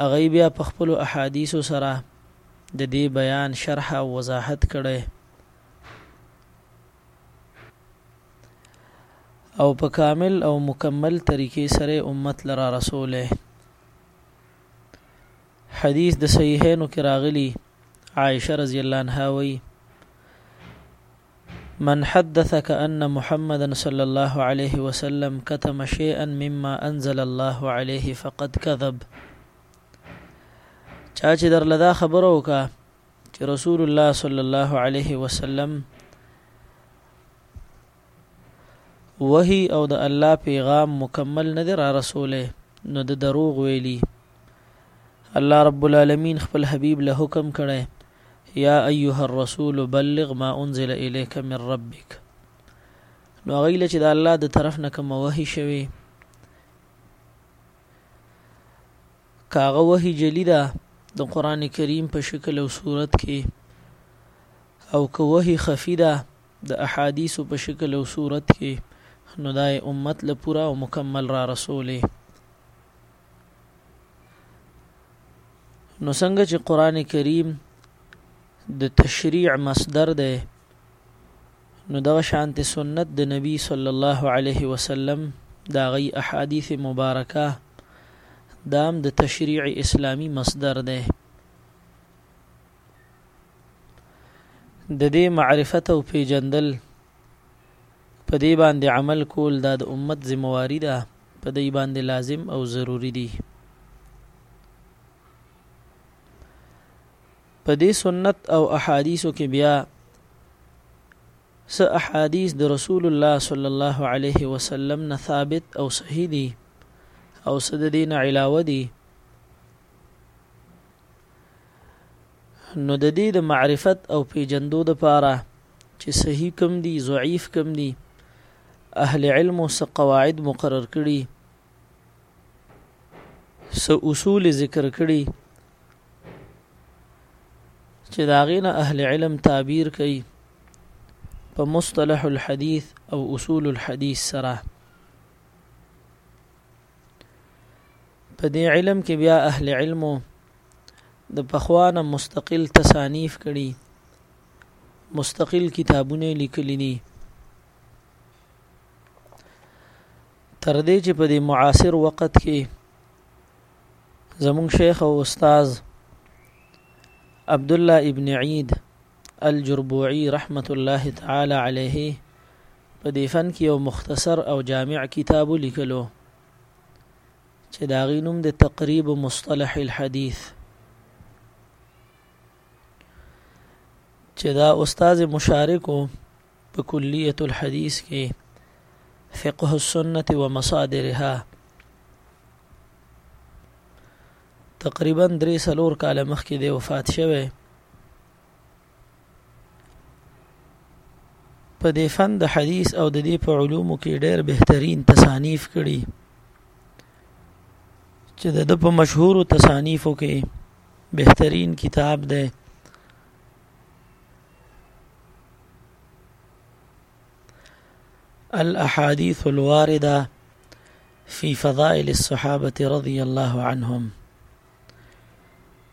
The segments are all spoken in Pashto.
هغوی بیا په خپلو احادیثو سره د دې بیان شرح او وضاحت کړی او په کامل او مکمل طریقې سره امت لرا رسوله حدیث د صحیحینو کې راغلی عائشه رضی الله عنها وایي من حدثک ان محمدا صلی الله علیه وسلم کتم شیئا مما انزل الله علیه فقد کذب چا چې در لدا خبره وکا چې رسول الله صلی الله علیه وسلم وحی او د الله پیغام مکمل نه در رسوله نو د دروغ ویلی الله رب العالمین خپل حبیب له حکم کړي یا ایها الرسول بلغ ما انزل الیک من ربک نو هغه له چې د الله د طرف نه کوم وحی شوی کاغه وحی جلی ده د قران کریم په شکل او صورت کې او که وحی خفی ده د احادیث په شکل او صورت کې نو دای امت له پورا او مکمل را رسولې نو څنګه چې قران کریم د تشریع مصدر دی نو دا شانت سنت د نبی صلی الله علیه وسلم دا غي احادیث مبارکه دام د تشریع اسلامی مصدر دی د دې معرفت او پیجندل په دې باندې عمل کول دا د امت ذمہواری ده په دې باندې لازم او ضروری دي په دې سنت او احادیثو کې بیا س احادیث د رسول الله صلی الله علیه وسلم نه ثابت او صحیح دي او صد دین علاوه دي نو د دې د معرفت او پیجندو د پاره چې صحیح کم دي ضعیف کم دي اهل علم س قواعد مقرر کړي س اصول ذکر کړي چې دا غینه اهل علم تعبیر کوي په مصطلح الحديث او اصول الحديث سره په دې علم کې بیا اهل علمو د پخوانه مستقل تصانیف کړي مستقل کتابونه لیکلي دي تر دې چې په دې معاصر وخت کې زمون شیخ او استاد عبد الله ابن عید الجربوعي رحمة الله تعالی عليه په دې فن کې یو مختصر او جامع کتاب ولیکلو چې دا غي نوم د تقریب مصطلح الحديث چې دا استاد مشارکو په کلیه الحديث کې فقه السنه ومصادرها تقریبا درې سلور کاله مخکې د وفات شوه په دې فن د حدیث او د دې په علومو کې ډېر بهترین تصانیف کړي چې د په مشهورو تصانیفو کې بهترین کتاب دی الاحاديث الوارده في فضائل الصحابه رضي الله عنهم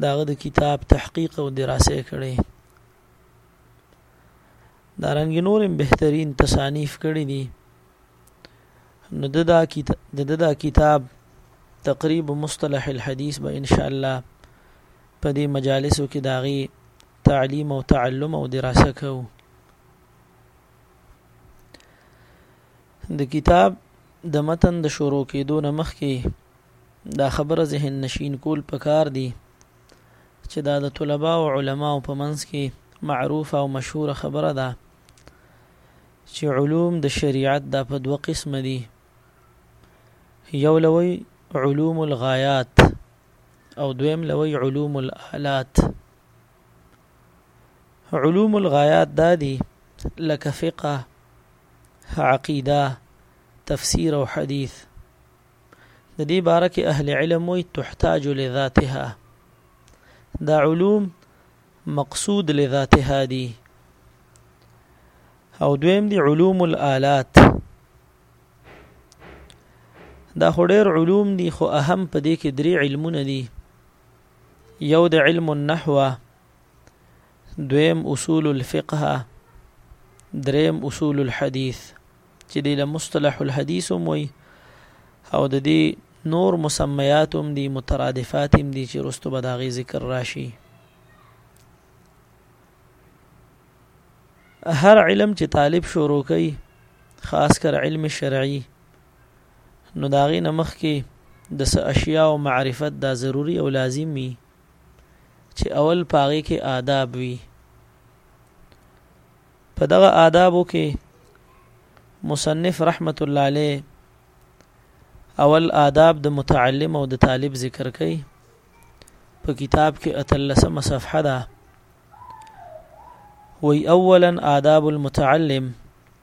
د هغه د کتاب تحقیق او دراسه کړي دا رنګ نورم بهترین تصانیف کړي دي نو د دا کتاب د دا کتاب تقریب مصطلح الحديث به ان شاء الله په دې مجالسو کې داغي تعلیم او تعلم او دراسه کوو د کتاب د متن د شروع کېدو نه مخکې دا خبره ذهن نشین کول پکار دي چې دا د طلبا او علما په منځ کې معروفه او مشهوره خبره ده چې علوم د شریعت دا په دوه قسم دي یو لوی علوم الغایات او دویم لوی علوم الالات علوم الغایات دا دي لکه فقه عقیده، تفسیر او حدیث د دې باره کې اهل علم وي تحتاج لذاتها دا علوم مقصود لذاتها دي او دویم دي علوم الالات دا هډیر علوم دي خو اهم په دې کې درې علمونه دي یو د علم النحو دویم اصول الفقه دریم اصول الحديث چې د مصطلح الحديث موي او د دې نور مسميات هم دي مترادفات هم دي چې رستو به داغي ذکر راشي هر علم چې طالب شروع کوي خاص کر علم شرعي نو داغي نمخ کې د اشیاء او معرفت دا ضروری او لازمی چې اول په هغې کې آداب وي په دغه آدابو کې مصنف رحمت الله علیه اول آداب د متعلم او د طالب ذکر کوي په کتاب کې اتلسمه صفحه ده وی اولا آداب المتعلم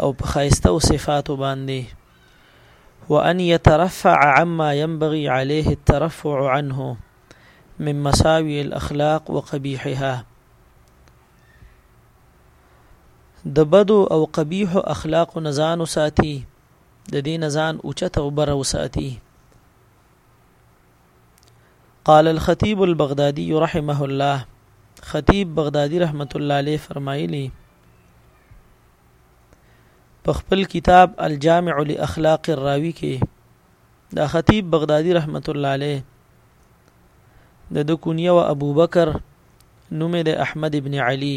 او په خایسته او صفاتو باندې وان يترفع عما ينبغي عليه الترفع عنه من مساوي الاخلاق وقبيحها د بدو او قبیح اخلاق نزان وساتي د دې نزان اوچت او بر وساتي قال الخطيب البغدادي رحمه الله خطيب بغدادي رحمت الله عليه فرمایلی په خپل کتاب الجامع لاخلاق الراوي کې دا خطيب بغدادي رحمت الله عليه د د کونیه و ابو بکر نوم د احمد ابن علي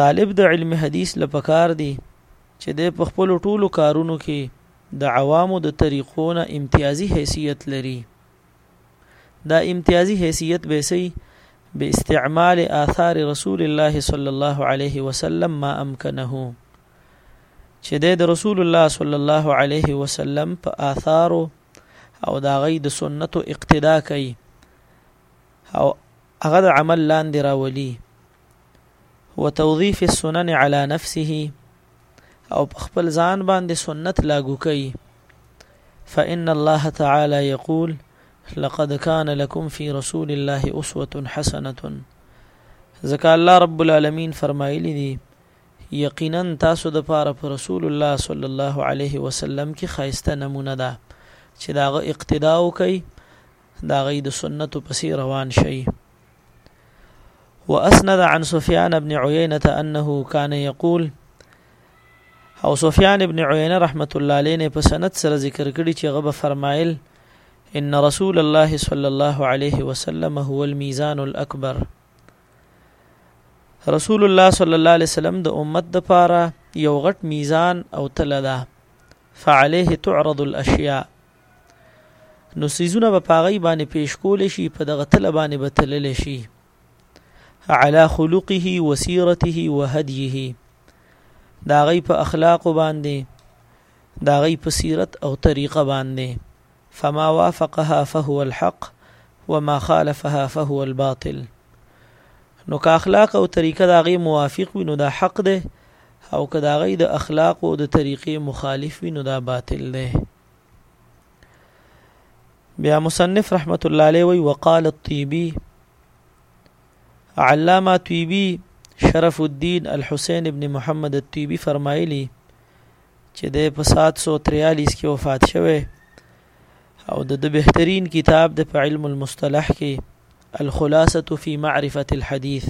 طالب د علم حدیث لپکار دی چې د په خپل ټولو کارونو کې د عوامو د طریقو نه امتیازي حیثیت لري دا امتیازي حیثیت به سي به استعمال آثار رسول الله صلی الله علیه وسلم ما امکنه چې د رسول الله صلی الله علیه وسلم په آثارو او دا غي د سنتو اقتدا کوي او هغه د عمل لاندې راولي هو توظیف السنن علی نفسه او په خپل ځان باندې سنت لاګو کوي فإن الله تعالى يقول لقد كان لكم في رسول الله أسوة حسنة ځکه الله رب العالمین فرمایلی دی یقینا تاسو د پاره پر رسول الله صلی الله علیه وسلم کې خایسته نمونه ده چې داغه اقتدا وکي دا غي د سنت پسې روان شي واسند عن سفيان ابن عيينه انه كان يقول او سفيان ابن عيينه رحمت الله عليه نه په سند سره ذکر کړی چې غبه فرمایل ان رسول الله صلى الله عليه وسلم هو الميزان الاكبر رسول الله صلى الله عليه وسلم د امت د پاره یو غټ میزان او تله ده فعليه تعرض الاشياء نو سیزونه به پاغی باندې پیش کول شي په دغه تل باندې به تلل شي على خلقه وسيرته وهديه دا غي په اخلاق باندې دا غي په سیرت او طریقه باندې فما وافقها فهو الحق وما خالفها فهو الباطل نو که اخلاق او طریقه دا غي موافق وي نو دا حق ده او که دا غي د اخلاق او د طریقې مخالف وي نو دا باطل ده بیا مصنف رحمت الله علیه وی وقال الطيبي علامه طيبي شرف الدين الحسين ابن محمد الطيبي فرمایلی چې د په 743 کې وفات شوه او د بهترین کتاب د په علم المصطلح کې الخلاصه في معرفه الحديث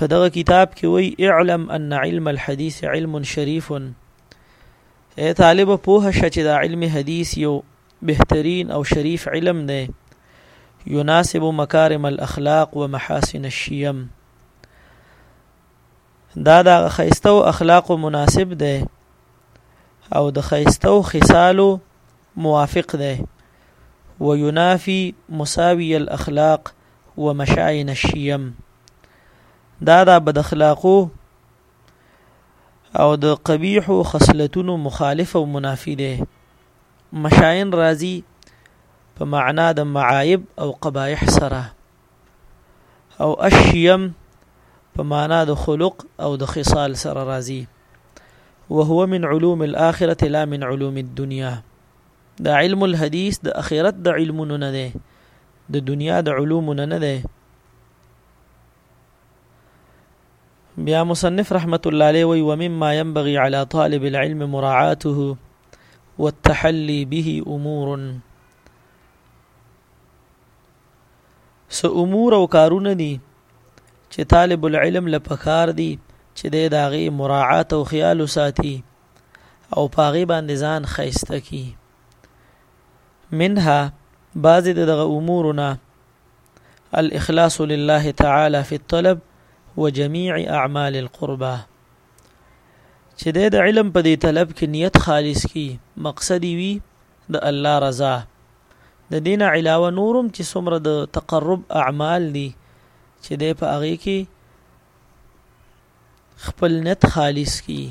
په دغه کتاب کې وی اعلم ان علم الحديث علم شريف اے طالب پوه شه چې دا علم حدیث یو بهترین او شریف علم دی يناسب مکارم الاخلاق ومحاسن الشيم دا د خیسته او اخلاق مناسب دی او د خیسته او خصالو موافق دی وينافي مساوي الاخلاق ومشاعن الشيم دا د بد اخلاقو او د قبیح او خصلتونو مخالف او منافی دی مشاین راضی په معنا د معایب او قبایح سره او الشیم په معنا د خلق او د خصال سره راضی وهو من علوم الاخره لا من علوم الدنيا د علم الحديث د اخرت د علمونو نه ده د دنیا د علومونو نه ده بیا مصنف رحمت الله علیه وی ومما ينبغي على طالب العلم مراعاته والتحلي به امور سو امور او کارونه دي چې طالب العلم لپاره دي چې د داغي مراعات او خیال ساتي او پاغي باندې ځان خيسته کی منها بعض دغه امورنا الاخلاص لله تعالی فی الطلب وجميع اعمال القربه چې د علم په دې طلب کې نیت خالص کی مقصد وي د الله رضا د دین علاوه نورم چې څومره د تقرب اعمال دي چې د په هغه کې خپل نیت خالص کی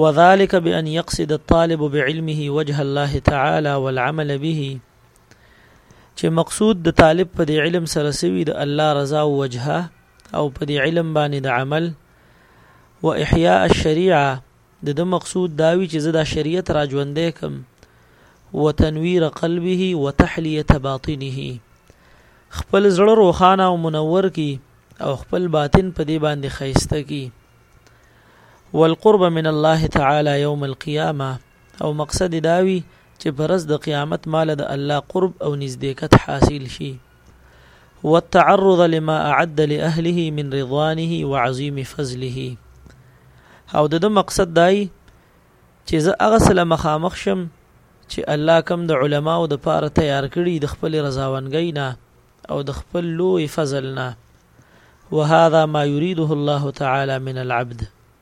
وذلك بأن يقصد الطالب بعلمه وجه الله تعالى والعمل به چې مقصود د طالب په دې علم سره سوي د الله رضا او وجهه او په دې علم باندې د عمل و احیاء الشریعه د د مقصود داوی چې زدا شریعت را ژوندې کم وتنویر قلبه وتحلیه باطنه خپل زړه روخانه او منور کی او خپل باطن په دې باندې خیسته کی والقرب من الله تعالی یوم القیامه او مقصد دا وي چې پر ورځ د قیامت مال د الله قرب او نزدېکت حاصل شي والتعرض لما اعد لاهله من رضوانه وعظيم فضله او د مقصد دای چې زه هغه سره مخامخ شم چې الله کم د علماو د پاره تیار کړي د خپل رضاونګۍ نه او د خپل لوی فضل نه وهذا ما يريده الله تعالى من العبد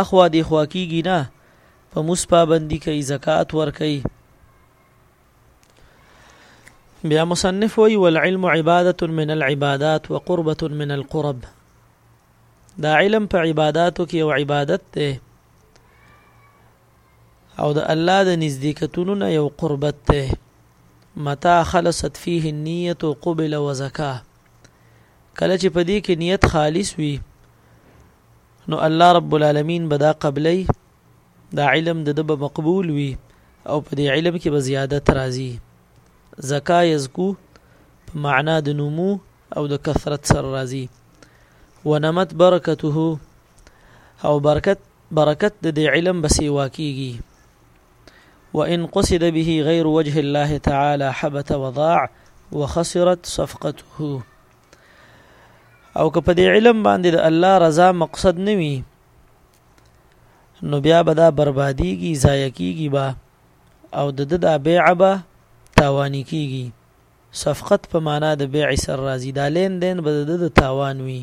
اخوا دیخوا کیږي نه په موس پابندي کوي زکات ورکوي بیا مصنف وی والعلم عبادت من العبادات وقربت من القرب دا علم په عبادتو کې یو عبادت دی او د الله د نزدېکتونو نه یو قربت دی متا خلصت فيه النيه قبل وزکا کله چې په دې کې نیت خالص وي نو الله رب العالمین به دا قبلی دا علم د به مقبول وي او په دې علم کې به زیادت راځي زکا یزکو په معنا د نمو او د کثرت سره راځي ونمت برکته او برکت برکت د دې علم بسې واکیږي وإن قصد به غير وجه الله تعالى حبت وضاع وخسرت صفقته او که په دې علم باندې د الله رضا مقصد نه وي نو بیا به دا بربادیږي ضایع کیږي با او د د دا بیع به تاوانی کیږي صفقت په معنا د بیع سر راځي دا لین دین به د د تاوان وي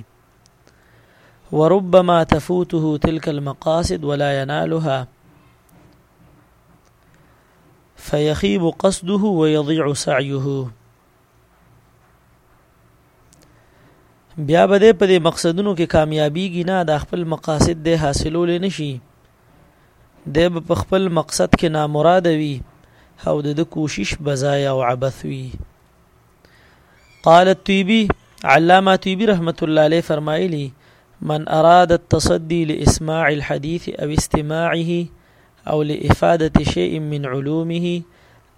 وربما تفوته تلك المقاصد ولا ينالها فيخيب قصده ويضيع سعيه بیا به دې په دې مقصدونو کې کامیابیږي نه دا خپل مقاصد دې حاصلول نه شي دې په خپل مقصد کې نامراد وي او د کوشش بزای او عبث وي قال الطيبي علامه طيبي رحمت الله عليه فرمایلی من اراد التصدي لاسماع الحديث او استماعه او لافاده شيء من علومه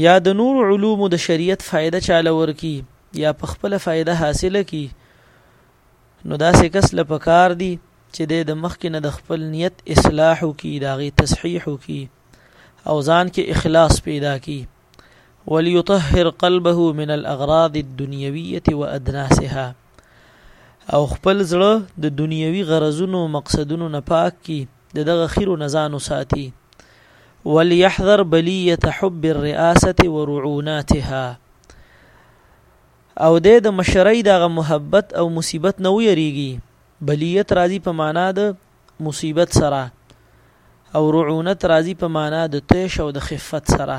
یا د نور علومو د شریعت فائده چاله ورکی یا په خپل فائده حاصله کی نو دا سه کس له پکار دی چې د مخ کې نه د خپل نیت اصلاح کی داغي تصحیح کی او ځان کې اخلاص پیدا کی وليطهر قلبه من الاغراض الدنيويه وادناسها او خپل زړه د دنیوي غرضونو مقصدونو نه پاک کی د دغه خیرو نزان ساتي وليحذر بليه حب الرئاسه ورعوناتها او د مشرۍ دغه محبت او مصیبت نه ویریږي بلیت راضی په معنا د مصیبت سره او رعونت راضی په معنا د تیش او د خفت سره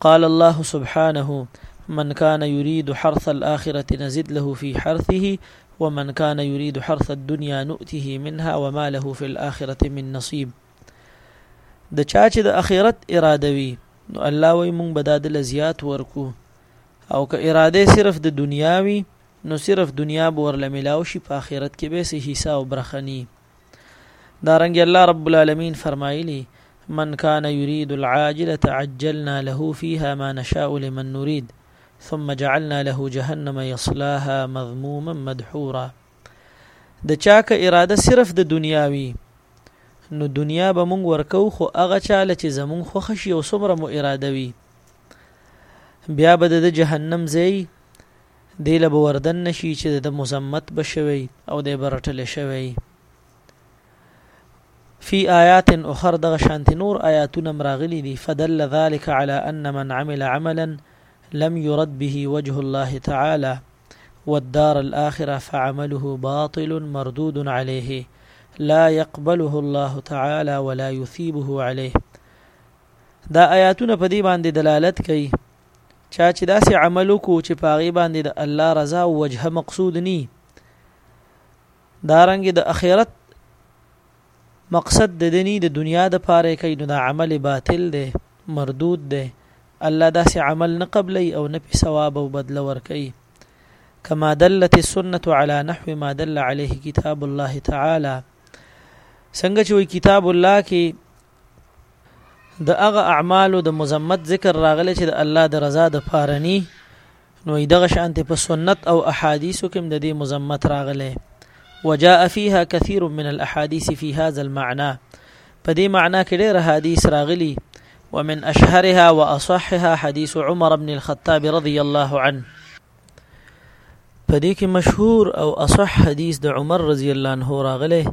قال الله سبحانه من كان يريد حرث الآخرة نزد له في حرثه ومن كان يريد حرث الدنيا نؤته منها وما له في الآخرة من نصيب د چا چې د اخرت اراده وي نو الله وي مونږ به دا د لزیات ورکو او که اراده صرف د دنیا وي نو صرف دنیا به ورله ملاو شي په اخرت کې به سه حصہ او برخنی دارنګ الله رب العالمین فرمایلی من كان يريد العاجلة عجلنا له فيها ما نشاء لمن نريد ثم جعلنا له جهنم يصلاها مذموما مدحورا د چا که اراده صرف د دنیا وي نو دنیا به مونږ ورکو خو هغه چاله چې زمونږ خوښ شي او څومره مو اراده وي بیا به د جهنم ځای دی له به وردن نشي چې د مزمت بشوي او د برټل شوی فی آیات اخر دغه شانت نور آیاتونه مراغلي دي فدل ذلك على ان من عمل عملا لم يرد به وجه الله تعالى والدار الآخرة فعمله باطل مردود عليه لا يقبله الله تعالى ولا يثيبه عليه دا آیاتونه په دې باندې دلالت کوي چا چې داسې عمل وکړو چې په هغې باندې د الله رضا او وجهه مقصود ني دارنګ د اخرت مقصد د دني د دنیا د پاره کوي نو دا عمل باطل دی مردود دی الله داسې عمل نه قبلي او نه په ثواب او بدله ور کوي كما دلت السنه على نحو ما دل عليه كتاب الله تعالى څنګه چې کتاب الله کې د هغه اعمالو د مذمت ذکر راغلی چې د الله د رضا د پاره ني نو دغه شانته په سنت او احادیثو کې د دې مذمت راغله وجاء فيها كثير من الاحاديث في هذا المعنى په دې معنی کې ډېر حدیث راغلي ومن اشهرها واصحها حديث عمر بن الخطاب رضي الله عنه په دې کې مشهور او اصح حدیث د عمر رضی الله عنه راغله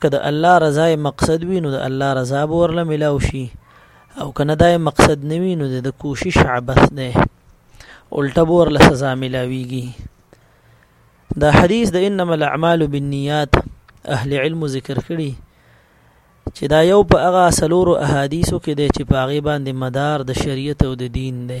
که د الله رضا یې مقصد وي نو د الله رضا به ورله ملاو شي او که نه دا یې مقصد نه وي نو د کوشش عبث دی الټه به ورله سزا ملاویږي دا حدیث د انما الاعمال بالنیات اهل علم ذکر کړي چې دا یو په هغه سلورو احادیثو کې دی چې په هغه باندې مدار د شریعت او د دین دی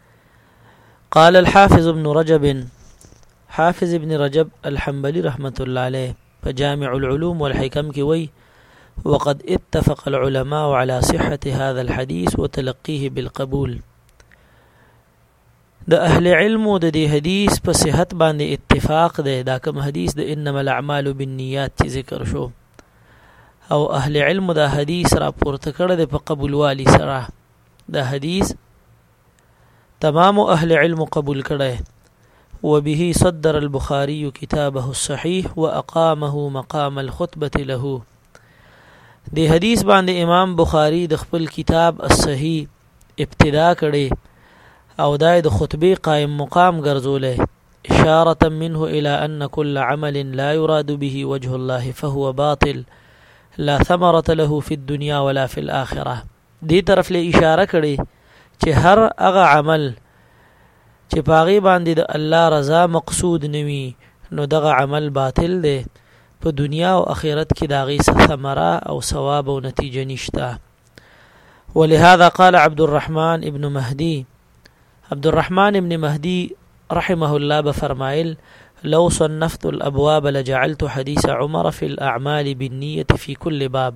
قال الحافظ ابن رجب حافظ ابن رجب الحنبلي رحمة الله عليه فجامع العلوم والحكم كوي وقد اتفق العلماء على صحة هذا الحديث وتلقيه بالقبول د اهل علم د دې حدیث په صحت باندې اتفاق دی دا کوم حدیث د انما الاعمال بالنیات چې ذکر شو او اهل علم دا حدیث را پورته کړ د په قبول والی سره دا حدیث تمام اهل علم قبول کړی وبه صدر البخاري كتابه الصحيح واقامه مقام الخطبه له دی حدیث باندې امام بخاری د خپل کتاب الصحیح ابتدا کړي او دای د خطبه قائم مقام ګرځولې اشاره منه الى ان كل عمل لا يراد به وجه الله فهو باطل لا ثمره له في الدنيا ولا في الاخره دې طرف له اشاره کړي چې هر هغه عمل چې پاغي باندې د الله رضا مقصود نوي نو دغه عمل باطل دی په دنیا او اخرت کې داغي ثمره او ثواب او نتیجه نشته ولهذا قال عبد الرحمن ابن مهدي عبد الرحمن ابن مهدي رحمه الله بفرمائل لو صنفت الابواب لجعلت حديث عمر في الاعمال بالنيه في كل باب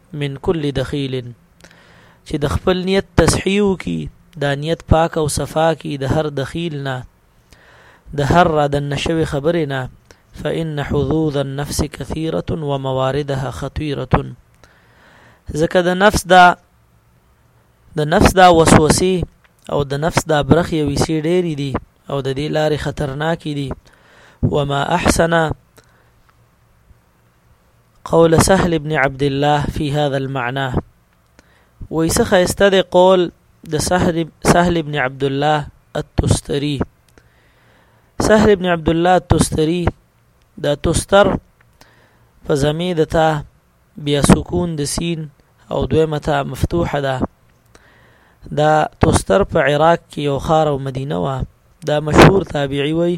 من کل دخیل چې د خپل نیت تصحیح کی دا نیت پاک او صفا کی د هر دخیل نه د هر را د نشوي خبرې نه فإن حظوظ النفس كثيرة ومواردها خطيرة ځکه د نفس دا د نفس دا وسوسې او د نفس دا برخې او وسې ډېرې دي او د دې لارې خطرناکې دي وما احسن قول سهل ابن عبد الله في هذا المعنى ويسه خيسته دی قول د سهل سهل ابن عبد الله التستري سهل ابن عبد الله التستري دا تستر په زمي د تا بیا سکون د سین او دویمه تا مفتوحه ده دا توستر په عراق کې یو خار او مدینه وه دا مشهور تابعی وی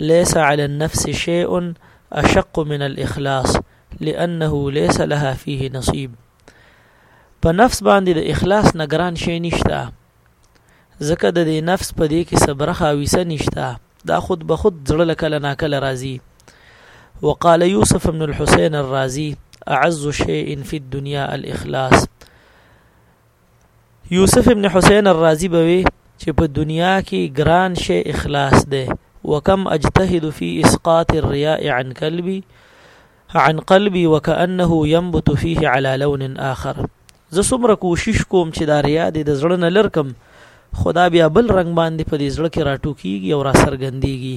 ليس على النفس شيء اشق من الاخلاص لانه ليس لها فيه نصيب په نفس باندې د اخلاص نگران شي نشته ځکه د دې نفس په دې کې صبر خاويسه نشته دا خود به خود زړه لکله ناکله راځي وقال يوسف بن الحسين الرازي اعز شيء في الدنيا الاخلاص یوسف ابن حسین الرازی بوي چې په دنیا کې ګران شی اخلاص دی وکم اجتهد فی اسقاط الرياء عن قلبي عن قلبي وكانه ينبت فيه على لون اخر زه څومره کوشش کوم چې دا ریا د زړه نه لرکم خدا بیا بل رنگ باندې په دې زړه کې راټوکیږي او را سرګندېږي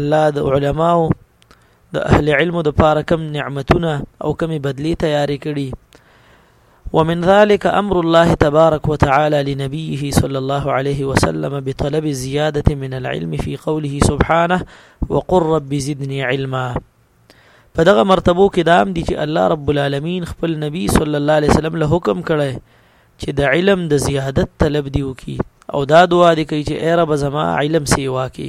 الله د علماو د اهل علم د پاره کم نعمتونه او کم بدلی تیاری کړي ومن ذلك امر الله تبارك وتعالى لنبيه صلى الله عليه وسلم بطلب الزياده من العلم في قوله سبحانه وقل رب زدني علما په دغه مرتبو کې دام دي چې الله رب العالمین خپل نبی صلی الله علیه وسلم له حکم کړي چې د علم د زیادت طلب دی وکي او دا دعا دی کوي چې اے رب زما علم سیوا کې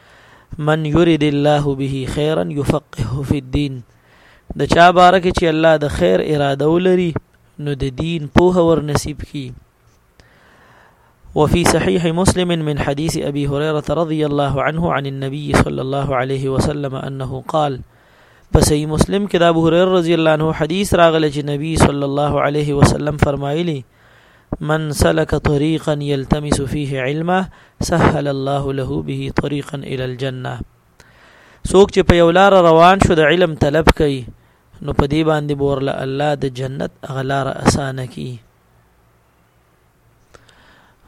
من يريد الله به خيرا يفقهه في الدين د چا بارک چې الله د خیر اراده ولري نو د دین په ور نصیب کی وفي صحيح مسلم من حديث أبي هريرة رضي الله عنه عن النبي صلى الله عليه وسلم أنه قال پس ای مسلم کې د ابو هريره رضی الله عنه حدیث راغلی چې نبی صلی الله علیه وسلم فرمایلی من سلك طريقا يلتمس فيه علما سهل الله له به طريقا الى الجنه څوک چې په یو لار روان شو د علم طلب کوي نو په دې باندې بورله الله د جنت غلار اسانه کی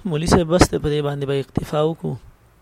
مولوی صاحب بس ته په دې باندې به اکتفا وکړو